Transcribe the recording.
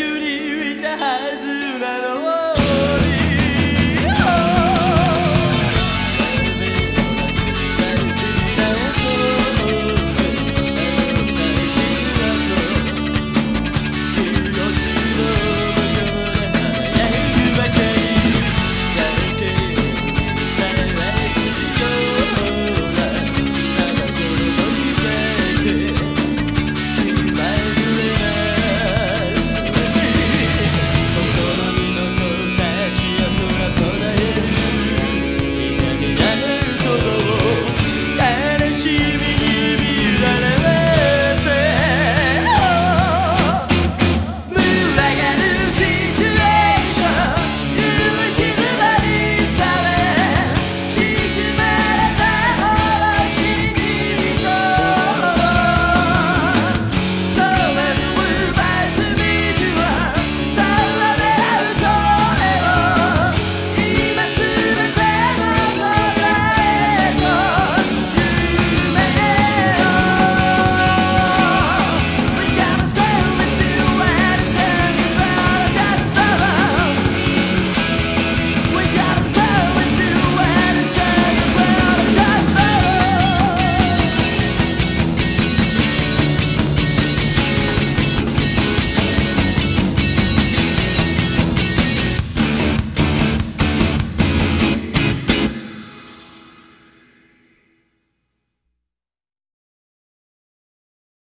くに浮いたはず